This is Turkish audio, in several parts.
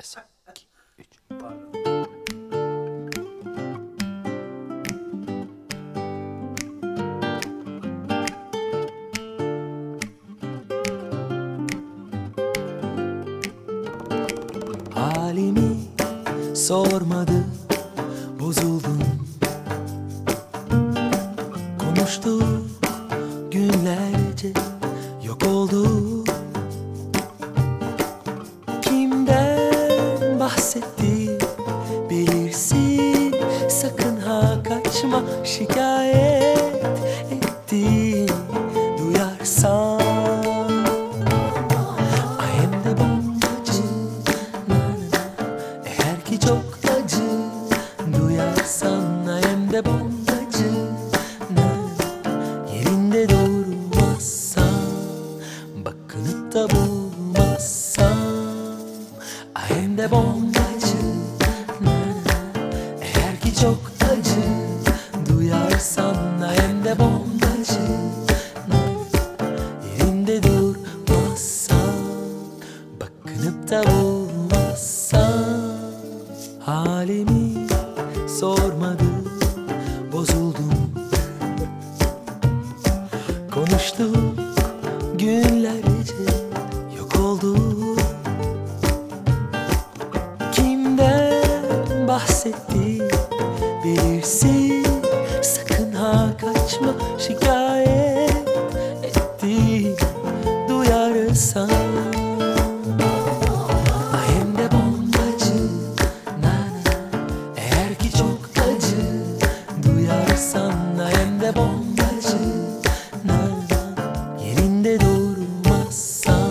İki, üç. Halimi sormadı bozuldum Konuştuk günlerce şikayet etti Duyarsan I am the bombacı. Eğer ki çok acı Duyarsan I am the bombacı. Yerinde durmazsan Bakınıp da bulmazsan I am the. Eğer ki çok bombacı. Yerinde durmazsan Bakınıp da bulmazsan Halimi sormadı Bozuldum Konuştuk günlerce Yok oldu Sakın ha kaçma şikayet etti Duyarsan. Am the bombacı na na. Eğer ki çok acı Duyarsan. Am the bombacı na na. Yerinde durmazsan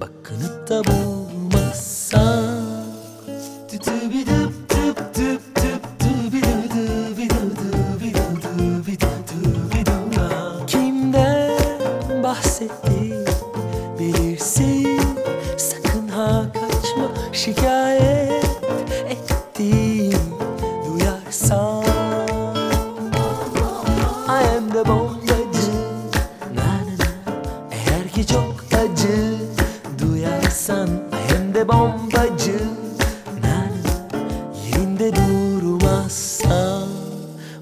Bakınıp da bulmazsan bilirsin Sakın ha kaçma şikayet etti Duyarsan. I am the bombacı na na na. Eğer ki çok acı Duyarsan I am the bombacı na na. Yerinde durmazsan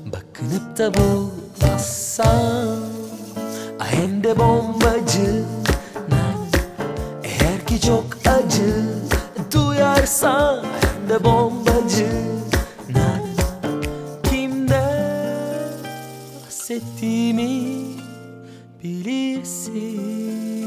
Bakınıp da bulmazsan bombacı. Eğer ki çok acı duyarsan de bombacı. Kimden bahsettiğimi bilirsin.